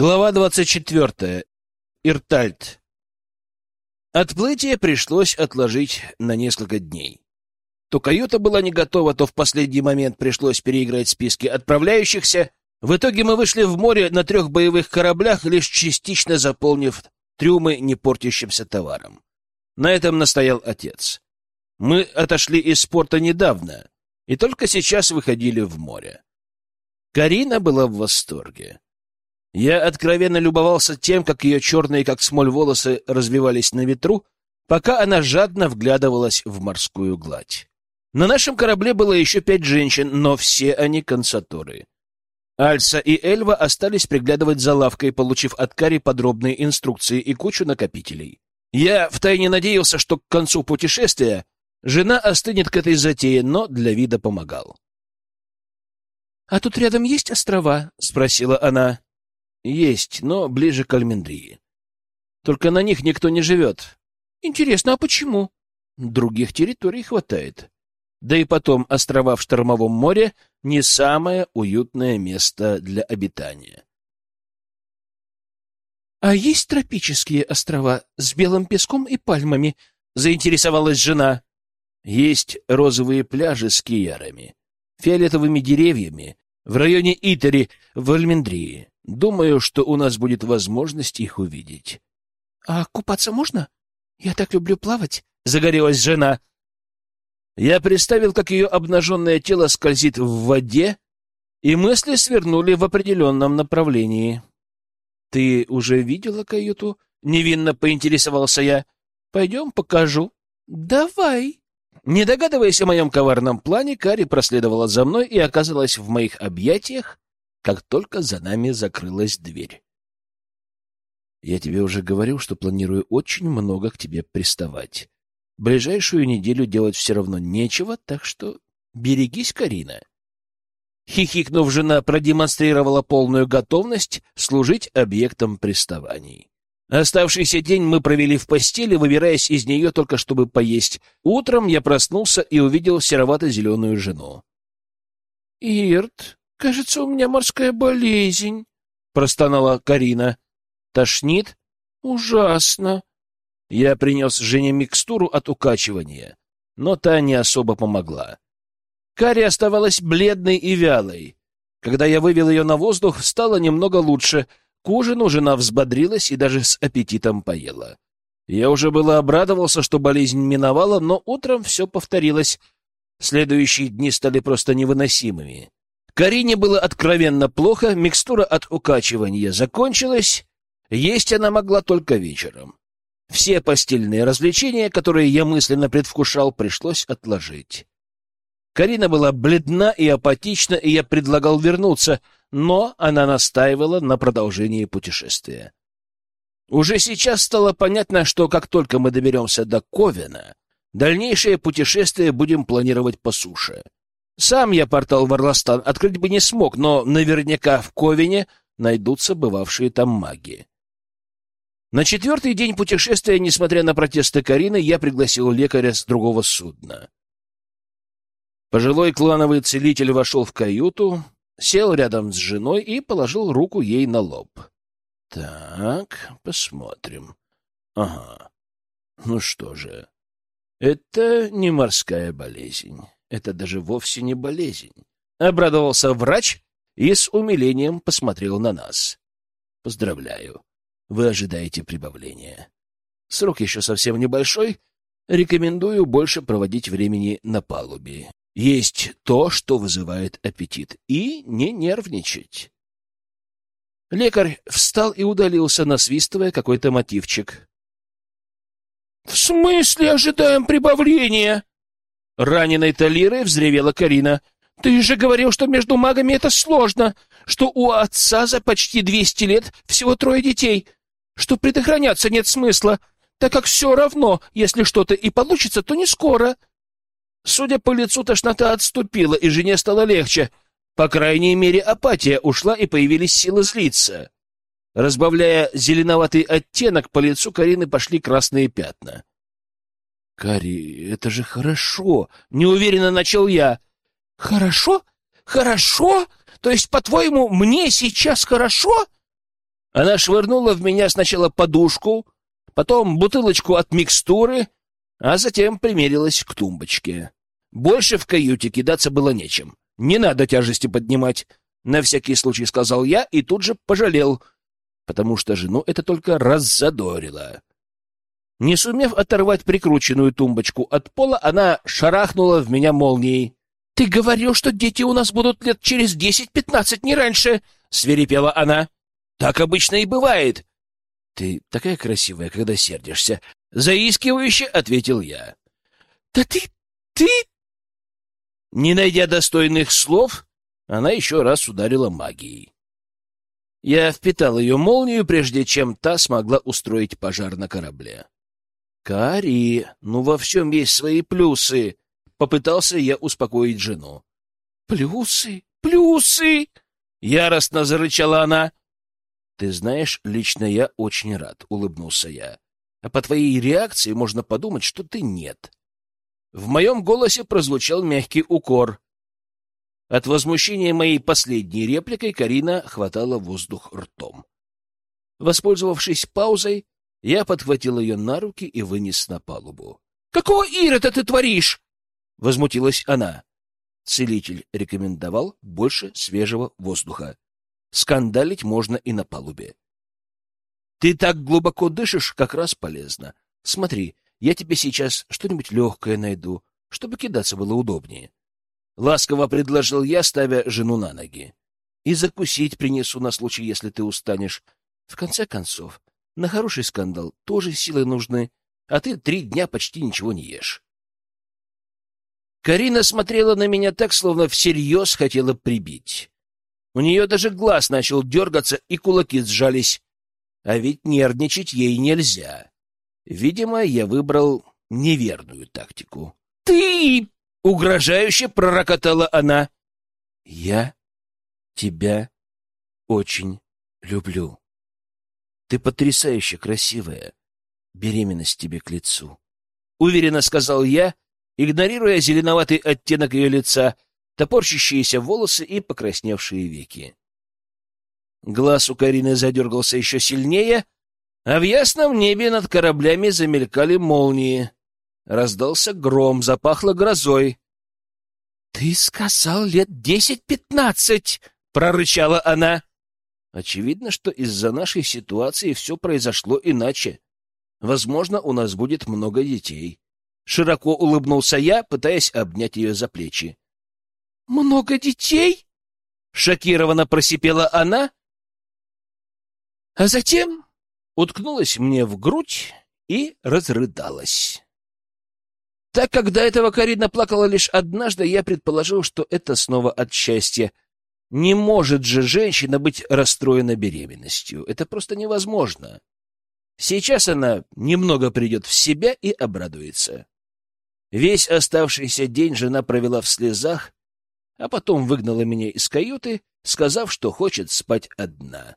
Глава 24. Иртальт. Отплытие пришлось отложить на несколько дней. То каюта была не готова, то в последний момент пришлось переиграть списки отправляющихся. В итоге мы вышли в море на трех боевых кораблях, лишь частично заполнив трюмы непортящимся товаром. На этом настоял отец. Мы отошли из порта недавно и только сейчас выходили в море. Карина была в восторге. Я откровенно любовался тем, как ее черные, как смоль, волосы развивались на ветру, пока она жадно вглядывалась в морскую гладь. На нашем корабле было еще пять женщин, но все они консаторы. Альса и Эльва остались приглядывать за лавкой, получив от Кари подробные инструкции и кучу накопителей. Я втайне надеялся, что к концу путешествия жена остынет к этой затее, но для вида помогал. — А тут рядом есть острова? — спросила она. Есть, но ближе к Альмендрии. Только на них никто не живет. Интересно, а почему? Других территорий хватает. Да и потом, острова в Штормовом море — не самое уютное место для обитания. — А есть тропические острова с белым песком и пальмами? — заинтересовалась жена. — Есть розовые пляжи с киярами, фиолетовыми деревьями в районе Итери в Альмендрии. Думаю, что у нас будет возможность их увидеть. — А купаться можно? Я так люблю плавать, — загорелась жена. Я представил, как ее обнаженное тело скользит в воде, и мысли свернули в определенном направлении. — Ты уже видела каюту? — невинно поинтересовался я. — Пойдем, покажу. — Давай. Не догадываясь о моем коварном плане, Кари проследовала за мной и оказалась в моих объятиях, как только за нами закрылась дверь. Я тебе уже говорил, что планирую очень много к тебе приставать. Ближайшую неделю делать все равно нечего, так что берегись, Карина. Хихикнув, жена продемонстрировала полную готовность служить объектом приставаний. Оставшийся день мы провели в постели, выбираясь из нее только чтобы поесть. Утром я проснулся и увидел серовато-зеленую жену. — Ирт, «Кажется, у меня морская болезнь», — простонала Карина. «Тошнит?» «Ужасно». Я принес Жене микстуру от укачивания, но та не особо помогла. Кари оставалась бледной и вялой. Когда я вывел ее на воздух, стало немного лучше. К ужину жена взбодрилась и даже с аппетитом поела. Я уже было обрадовался, что болезнь миновала, но утром все повторилось. Следующие дни стали просто невыносимыми. Карине было откровенно плохо, микстура от укачивания закончилась, есть она могла только вечером. Все постельные развлечения, которые я мысленно предвкушал, пришлось отложить. Карина была бледна и апатична, и я предлагал вернуться, но она настаивала на продолжении путешествия. Уже сейчас стало понятно, что как только мы доберемся до Ковена, дальнейшее путешествие будем планировать по суше — сам я портал в Орластан открыть бы не смог, но наверняка в Ковине найдутся бывавшие там маги. На четвертый день путешествия, несмотря на протесты Карины, я пригласил лекаря с другого судна. Пожилой клановый целитель вошел в каюту, сел рядом с женой и положил руку ей на лоб. — Так, посмотрим. Ага. Ну что же, это не морская болезнь. Это даже вовсе не болезнь. Обрадовался врач и с умилением посмотрел на нас. Поздравляю. Вы ожидаете прибавления. Срок еще совсем небольшой. Рекомендую больше проводить времени на палубе. Есть то, что вызывает аппетит. И не нервничать. Лекарь встал и удалился, насвистывая какой-то мотивчик. — В смысле ожидаем прибавления? Раненой Талирой взревела Карина. «Ты же говорил, что между магами это сложно, что у отца за почти двести лет всего трое детей, что предохраняться нет смысла, так как все равно, если что-то и получится, то не скоро». Судя по лицу, тошнота отступила, и жене стало легче. По крайней мере, апатия ушла, и появились силы злиться. Разбавляя зеленоватый оттенок, по лицу Карины пошли красные пятна. Кари, это же хорошо, неуверенно начал я. Хорошо? Хорошо? То есть, по-твоему, мне сейчас хорошо? Она швырнула в меня сначала подушку, потом бутылочку от микстуры, а затем примерилась к тумбочке. Больше в каюте кидаться было нечем. Не надо тяжести поднимать. На всякий случай сказал я и тут же пожалел, потому что жену это только раззадорило. Не сумев оторвать прикрученную тумбочку от пола, она шарахнула в меня молнией. — Ты говорил, что дети у нас будут лет через десять-пятнадцать, не раньше! — свирепела она. — Так обычно и бывает. — Ты такая красивая, когда сердишься. — Заискивающе ответил я. — Да ты... ты... Не найдя достойных слов, она еще раз ударила магией. Я впитал ее молнию, прежде чем та смогла устроить пожар на корабле. «Кари, ну во всем есть свои плюсы!» — попытался я успокоить жену. «Плюсы? Плюсы!» — яростно зарычала она. «Ты знаешь, лично я очень рад», — улыбнулся я. «А по твоей реакции можно подумать, что ты нет». В моем голосе прозвучал мягкий укор. От возмущения моей последней репликой Карина хватала воздух ртом. Воспользовавшись паузой, я подхватил ее на руки и вынес на палубу. — Какого Ирода ты творишь? — возмутилась она. Целитель рекомендовал больше свежего воздуха. Скандалить можно и на палубе. — Ты так глубоко дышишь, как раз полезно. Смотри, я тебе сейчас что-нибудь легкое найду, чтобы кидаться было удобнее. Ласково предложил я, ставя жену на ноги. И закусить принесу на случай, если ты устанешь. В конце концов, на хороший скандал тоже силы нужны, а ты три дня почти ничего не ешь. Карина смотрела на меня так, словно всерьез хотела прибить. У нее даже глаз начал дергаться, и кулаки сжались. А ведь нервничать ей нельзя. Видимо, я выбрал неверную тактику. «Ты!» — угрожающе пророкотала она. «Я тебя очень люблю». Ты потрясающе красивая. Беременность тебе к лицу. Уверенно сказал я, игнорируя зеленоватый оттенок ее лица, топорщащиеся волосы и покрасневшие веки. Глаз у Карины задергался еще сильнее, а в ясном небе над кораблями замелькали молнии. Раздался гром, запахло грозой. — Ты сказал лет десять-пятнадцать! — прорычала она. Очевидно, что из-за нашей ситуации все произошло иначе. Возможно, у нас будет много детей. Широко улыбнулся я, пытаясь обнять ее за плечи. «Много детей?» — шокированно просипела она, а затем уткнулась мне в грудь и разрыдалась. Так как до этого Карина плакала лишь однажды, я предположил, что это снова от счастья — не может же женщина быть расстроена беременностью. Это просто невозможно. Сейчас она немного придет в себя и обрадуется. Весь оставшийся день жена провела в слезах, а потом выгнала меня из каюты, сказав, что хочет спать одна.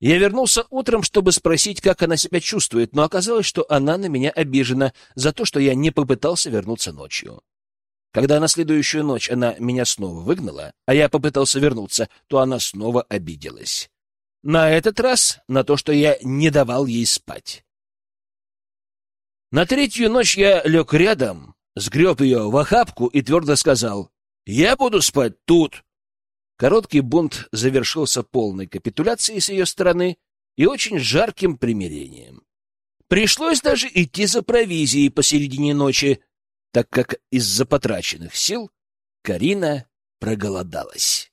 Я вернулся утром, чтобы спросить, как она себя чувствует, но оказалось, что она на меня обижена за то, что я не попытался вернуться ночью. Когда на следующую ночь она меня снова выгнала, а я попытался вернуться, то она снова обиделась. На этот раз на то, что я не давал ей спать. На третью ночь я лег рядом, сгреб ее в охапку и твердо сказал, «Я буду спать тут». Короткий бунт завершился полной капитуляцией с ее стороны и очень жарким примирением. Пришлось даже идти за провизией посередине ночи, так как из-за потраченных сил Карина проголодалась.